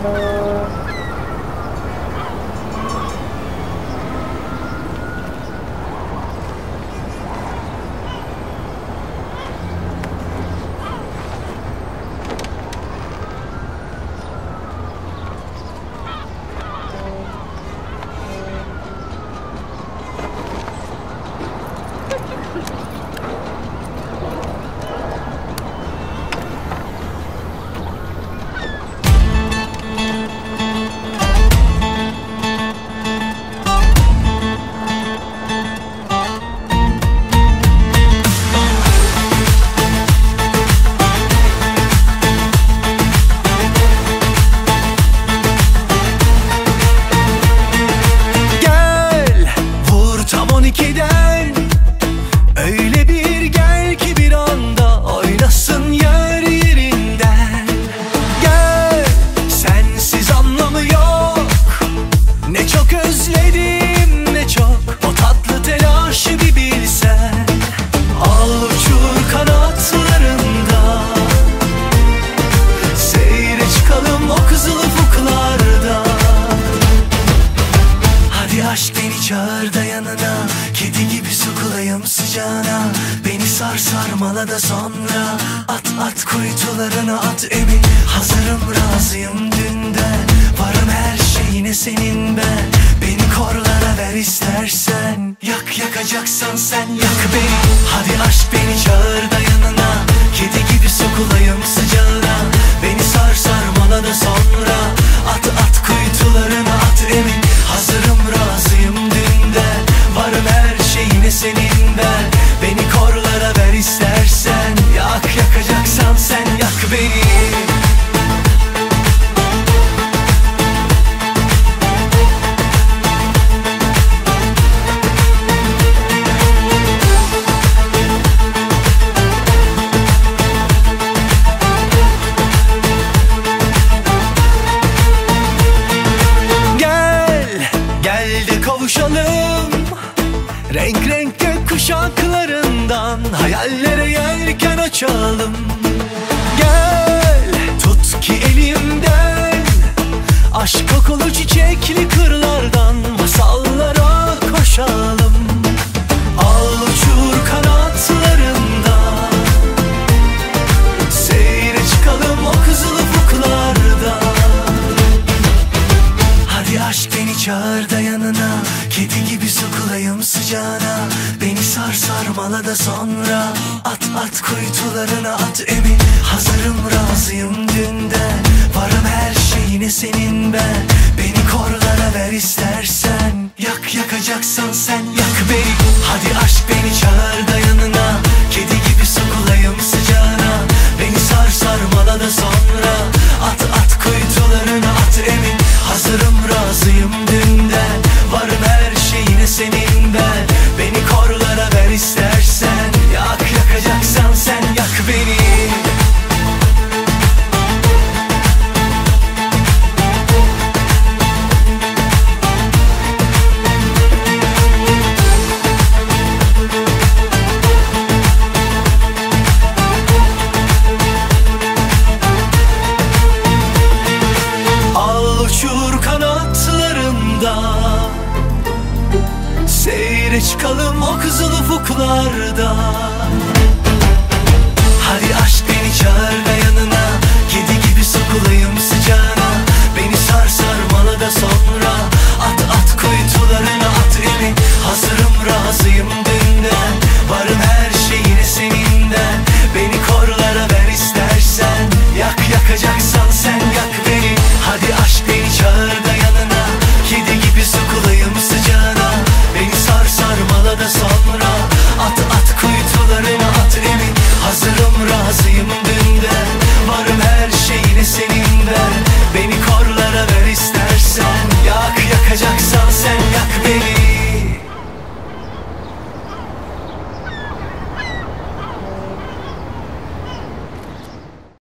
Gel aşk beni çağır da yanına. Kedi gibi sokulayım sıcağına. Beni sar sarmala da sonra. At at kuytularına at emin Hazırım razıyım dünden. Varım her şeyine senin ben. Beni korlara ver istersen. Yak yakacaksan sen yak beni. Hadi aşk beni çağır Renk renk gök kuşaklarından Hayallere yelken açalım. Gel, tut ki elimden Aşk kokulu çiçekli kırlardan aşk beni çağır da yanına Kedi gibi sokulayım sıcağına. Beni sar sarmala da sonra At at kuytularına at emin. Hazırım razıyım dünden Varım her şeyine senin ben Beni korlara ver istersen Yak yakacaksan sen yak beni. Hadi aşk beni çağır da Birlikte çıkalım o kızıl ufuklarda. Hadi aşk beni çağır da yanına.